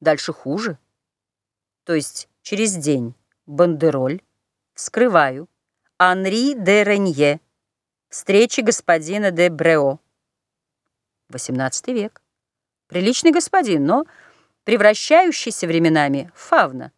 Дальше хуже. То есть через день бандероль, вскрываю, Анри де Ренье, встречи господина де Брео. XVIII век. Приличный господин, но превращающийся временами фавна.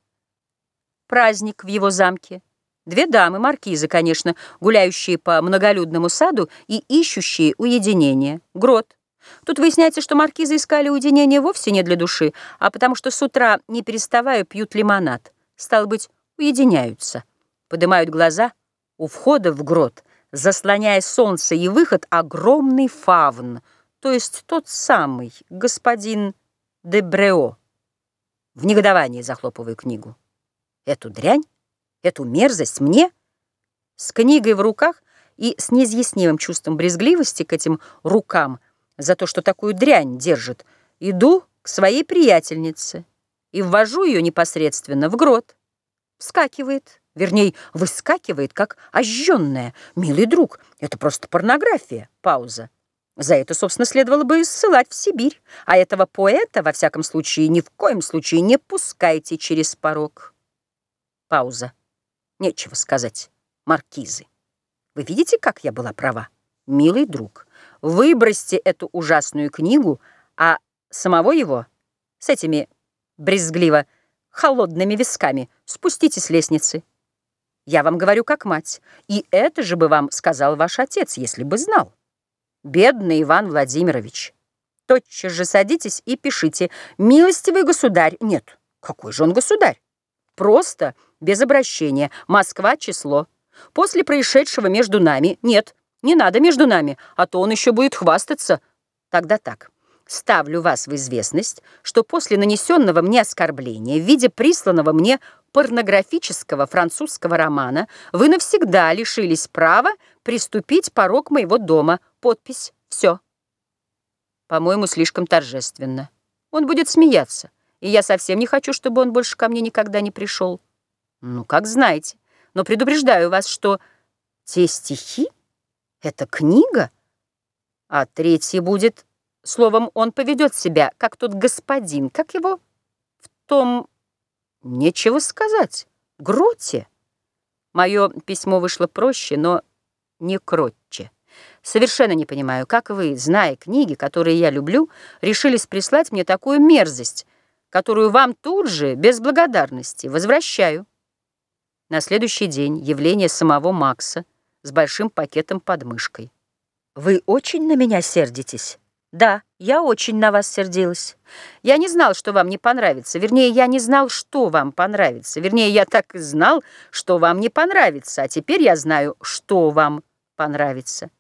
Праздник в его замке. Две дамы, маркизы, конечно, гуляющие по многолюдному саду и ищущие уединение. Грот. Тут выясняется, что маркизы искали уединение вовсе не для души, а потому что с утра, не переставая, пьют лимонад. Стало быть, уединяются. Поднимают глаза. У входа в грот, заслоняя солнце и выход, огромный фавн, то есть тот самый господин де Брео. В негодовании захлопываю книгу. Эту дрянь, эту мерзость мне с книгой в руках и с неизъяснимым чувством брезгливости к этим рукам за то, что такую дрянь держит, иду к своей приятельнице и ввожу ее непосредственно в грот. Вскакивает, вернее, выскакивает, как ожженная. Милый друг, это просто порнография. Пауза. За это, собственно, следовало бы ссылать в Сибирь. А этого поэта, во всяком случае, ни в коем случае не пускайте через порог. Пауза. Нечего сказать. Маркизы. Вы видите, как я была права? Милый друг, выбросьте эту ужасную книгу, а самого его с этими брезгливо холодными висками спустите с лестницы. Я вам говорю как мать, и это же бы вам сказал ваш отец, если бы знал. Бедный Иван Владимирович. Тотчас же садитесь и пишите «Милостивый государь». Нет, какой же он государь? Просто, без обращения. Москва, число. После происшедшего между нами. Нет, не надо между нами, а то он еще будет хвастаться. Тогда так. Ставлю вас в известность, что после нанесенного мне оскорбления в виде присланного мне порнографического французского романа вы навсегда лишились права приступить порог моего дома. Подпись. Все. По-моему, слишком торжественно. Он будет смеяться, и я совсем не хочу, чтобы он больше ко мне никогда не пришел. Ну, как знаете. Но предупреждаю вас, что те стихи — это книга, а третье будет... Словом, он поведет себя, как тот господин, как его в том Нечего сказать. Гроте. Мое письмо вышло проще, но не кротче. Совершенно не понимаю, как вы, зная книги, которые я люблю, решились прислать мне такую мерзость, которую вам тут же, без благодарности, возвращаю. На следующий день явление самого Макса с большим пакетом под мышкой. «Вы очень на меня сердитесь?» Да, я очень на вас сердилась. Я не знал, что вам не понравится. Вернее, я не знал, что вам понравится. Вернее, я так и знал, что вам не понравится. А теперь я знаю, что вам понравится.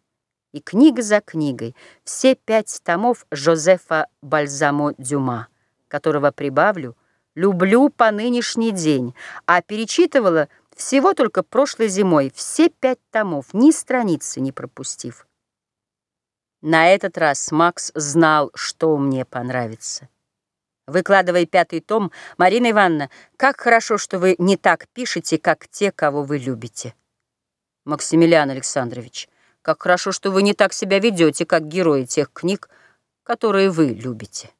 И книга за книгой, все пять томов Жозефа Бальзамо Дюма, которого прибавлю, люблю по нынешний день, а перечитывала всего только прошлой зимой все пять томов, ни страницы не пропустив. На этот раз Макс знал, что мне понравится. Выкладывая пятый том, Марина Ивановна, как хорошо, что вы не так пишете, как те, кого вы любите. Максимилиан Александрович, как хорошо, что вы не так себя ведете, как герои тех книг, которые вы любите.